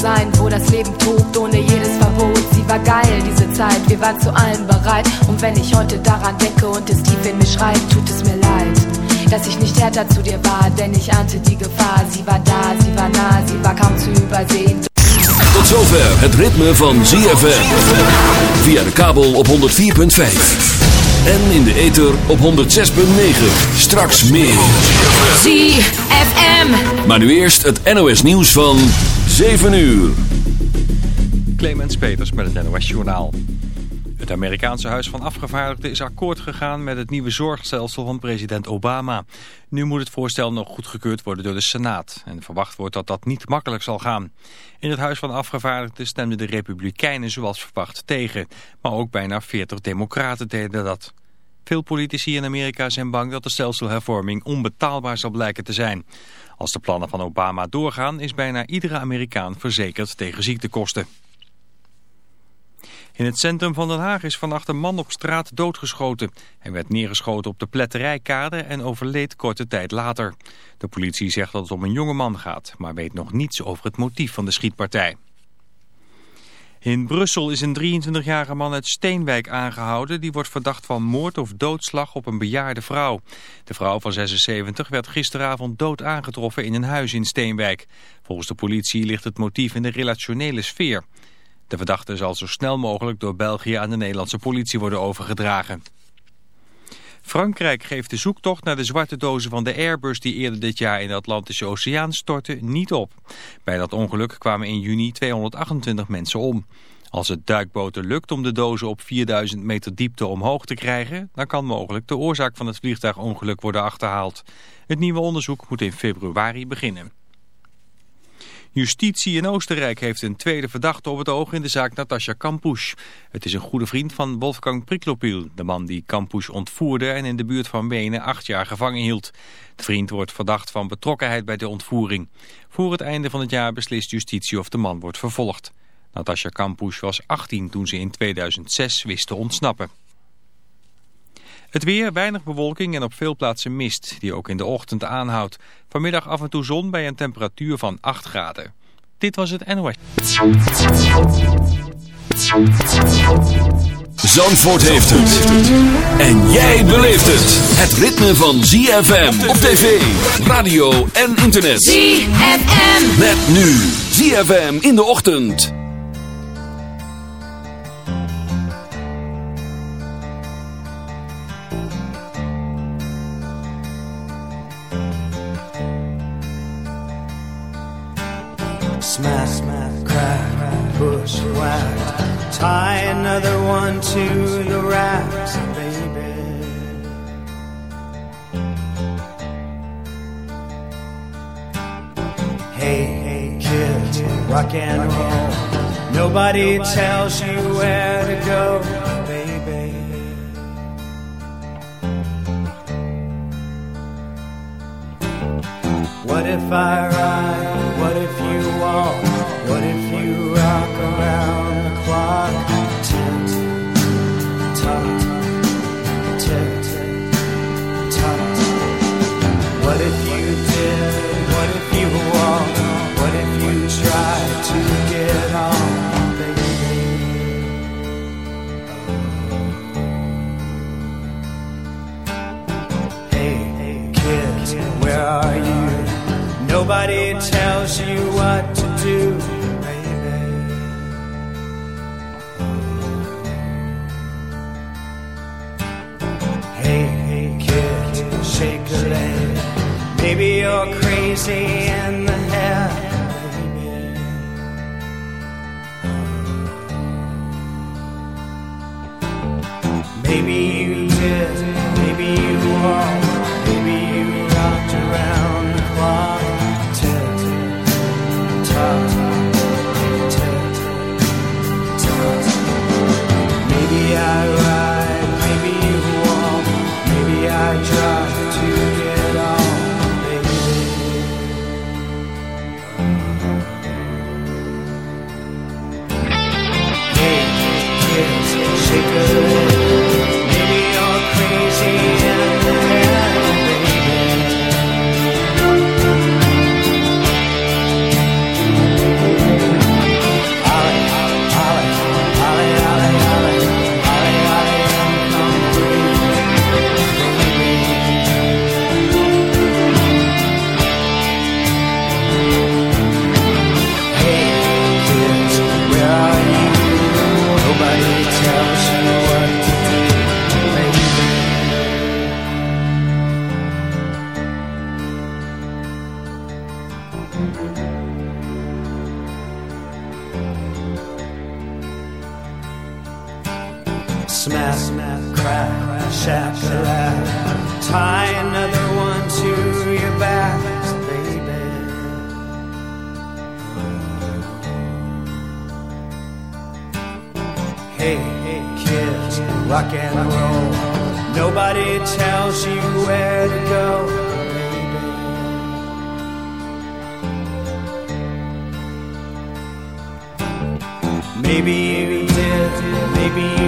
sein, wo das Leben tobt, ohne jedes Verbot. Sie war geil, diese Zeit, wir waren zu allem bereit. Und wenn ich heute daran denke und es tief in mir schreit, tut es mir leid, dass ich nicht härter zu dir war, denn ich ahnte die Gefahr. Sie war da, sie war nah, sie war kaum zu übersehen. Tot zover het ritme van ZFM. Via de kabel op 104.5. En in de ether op 106.9. Straks meer. ZFM. Maar nu eerst het NOS nieuws van 7 uur. Clemens Peters met het NOS Journaal. Het Amerikaanse Huis van Afgevaardigden is akkoord gegaan met het nieuwe zorgstelsel van president Obama. Nu moet het voorstel nog goedgekeurd worden door de Senaat. En verwacht wordt dat dat niet makkelijk zal gaan. In het Huis van Afgevaardigden stemden de Republikeinen zoals verwacht tegen. Maar ook bijna 40 democraten deden dat. Veel politici in Amerika zijn bang dat de stelselhervorming onbetaalbaar zal blijken te zijn. Als de plannen van Obama doorgaan is bijna iedere Amerikaan verzekerd tegen ziektekosten. In het centrum van Den Haag is vannacht een man op straat doodgeschoten. Hij werd neergeschoten op de pletterijkade en overleed korte tijd later. De politie zegt dat het om een jonge man gaat, maar weet nog niets over het motief van de schietpartij. In Brussel is een 23-jarige man uit Steenwijk aangehouden. Die wordt verdacht van moord of doodslag op een bejaarde vrouw. De vrouw van 76 werd gisteravond dood aangetroffen in een huis in Steenwijk. Volgens de politie ligt het motief in de relationele sfeer. De verdachte zal zo snel mogelijk door België aan de Nederlandse politie worden overgedragen. Frankrijk geeft de zoektocht naar de zwarte dozen van de Airbus die eerder dit jaar in de Atlantische Oceaan stortte niet op. Bij dat ongeluk kwamen in juni 228 mensen om. Als het duikboten lukt om de dozen op 4000 meter diepte omhoog te krijgen, dan kan mogelijk de oorzaak van het vliegtuigongeluk worden achterhaald. Het nieuwe onderzoek moet in februari beginnen. Justitie in Oostenrijk heeft een tweede verdachte op het oog in de zaak Natasja Kampusch. Het is een goede vriend van Wolfgang Priklopil, de man die Kampusch ontvoerde en in de buurt van Wenen acht jaar gevangen hield. De vriend wordt verdacht van betrokkenheid bij de ontvoering. Voor het einde van het jaar beslist justitie of de man wordt vervolgd. Natasja Kampusch was 18 toen ze in 2006 wist te ontsnappen. Het weer, weinig bewolking en op veel plaatsen mist, die ook in de ochtend aanhoudt. Vanmiddag af en toe zon bij een temperatuur van 8 graden. Dit was het NOS. Zandvoort heeft het. En jij beleeft het. Het ritme van ZFM op tv, radio en internet. ZFM. Met nu ZFM in de ochtend. Smack, smack, crack, push, whack. Tie another one to the racks, baby. Hey, hey, kids, rock and roll. Nobody tells you where to go, baby. What if I ride? What if you? Rock around the clock? Tick tock, Tie another one to your back, baby. Hey, hey, kids, rock and roll. Nobody tells you where to go. Maybe you did, maybe you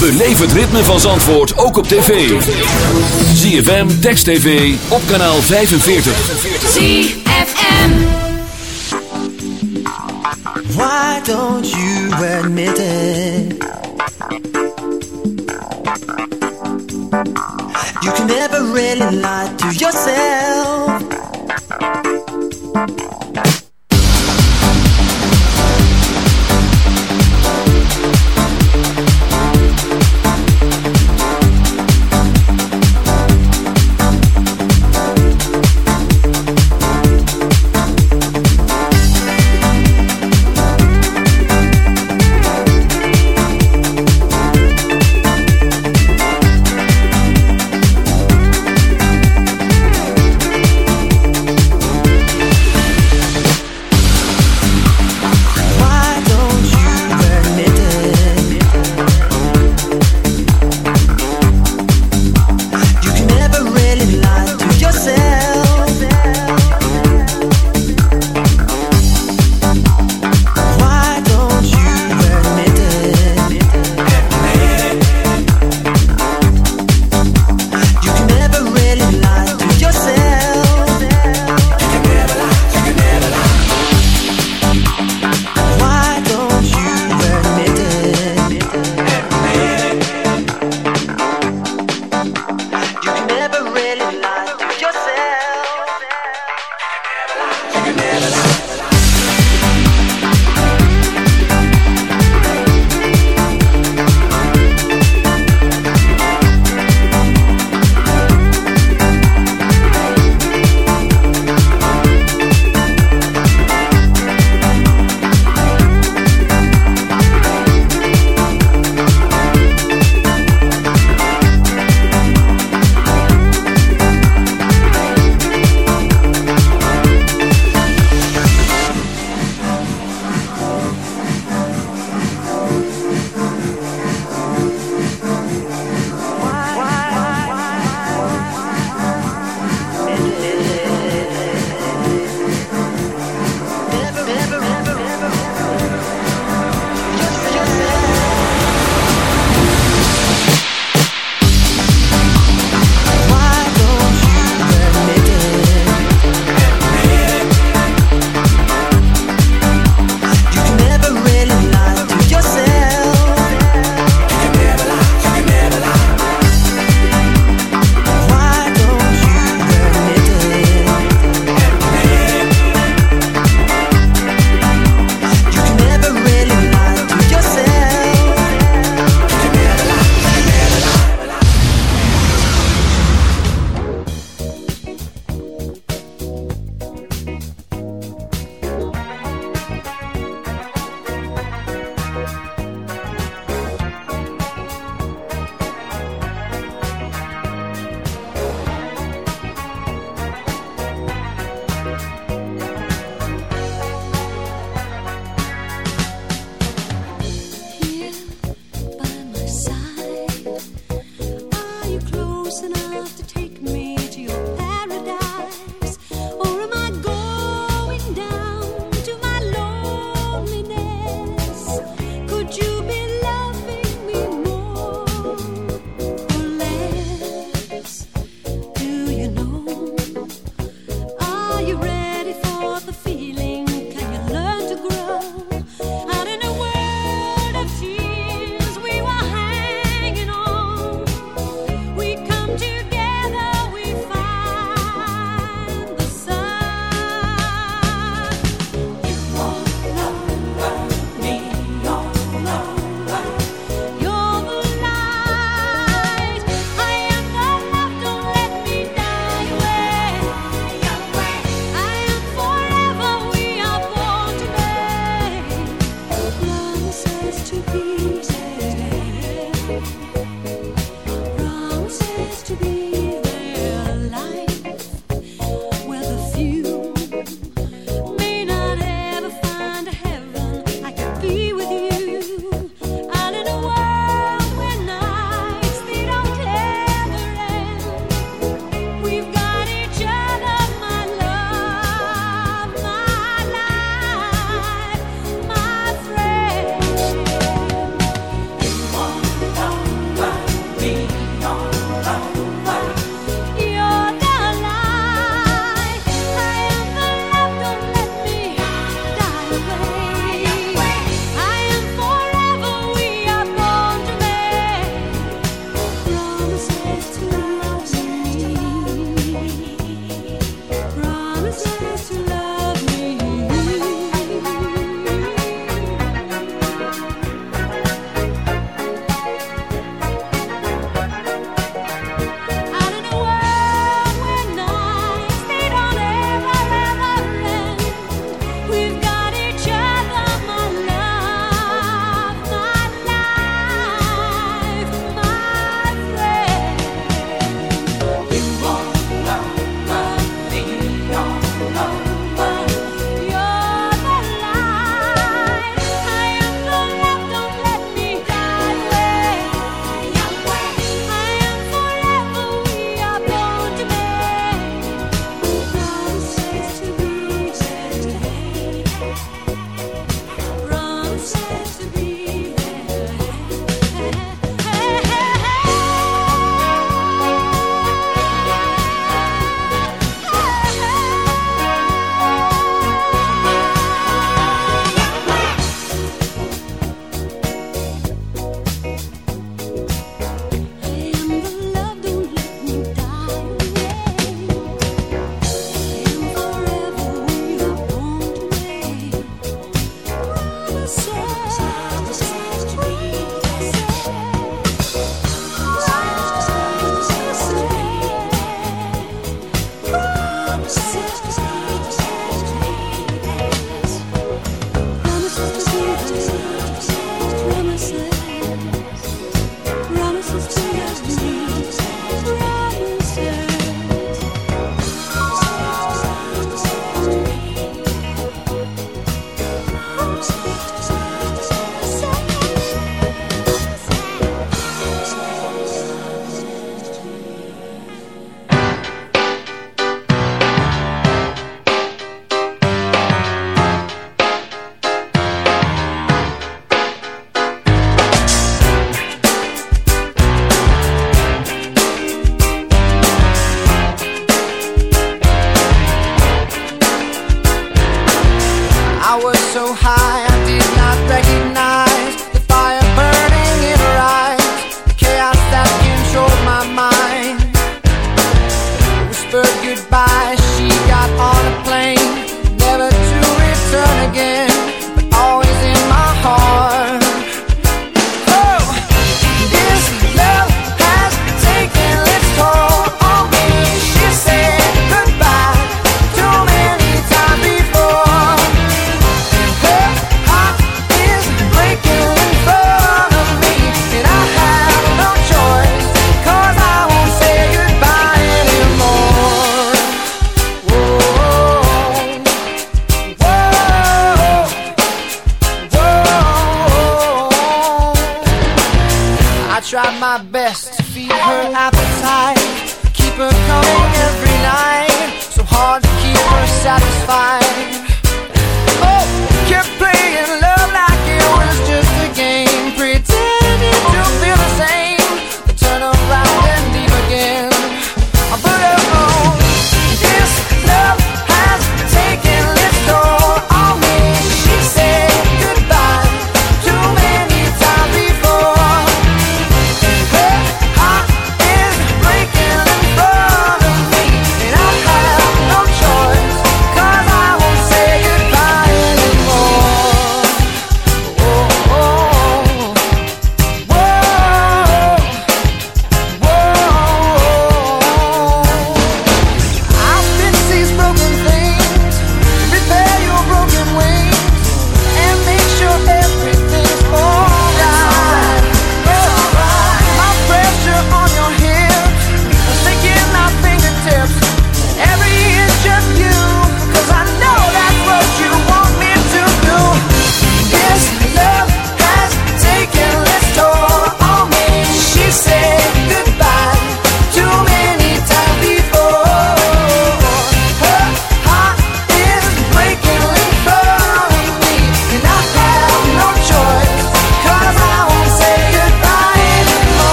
Beleef het ritme van Zandvoort ook op tv. ZFM, Text TV, op kanaal 45. ZFM. Why don't you admit it? You can never really lie to yourself.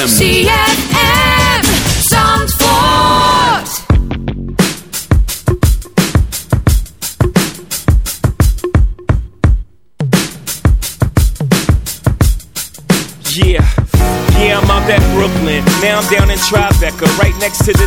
ZFM. ZFM. Zandvoort. Yeah. Yeah, I'm out at Brooklyn. Now I'm down in Tribeca, right next to the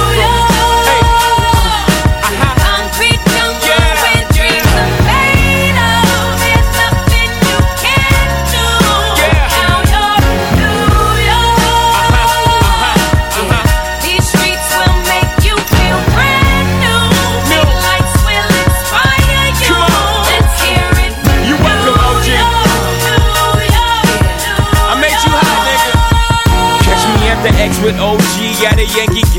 With OG at a Yankee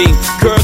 is blinding.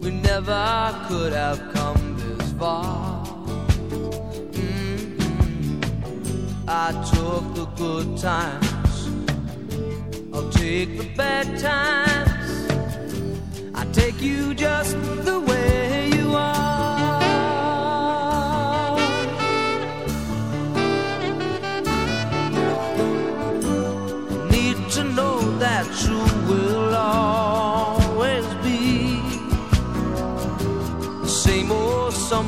We never could have come this far. Mm-hmm. I took the good times, I'll take the bad times. I take you just the way you are.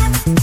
Yeah.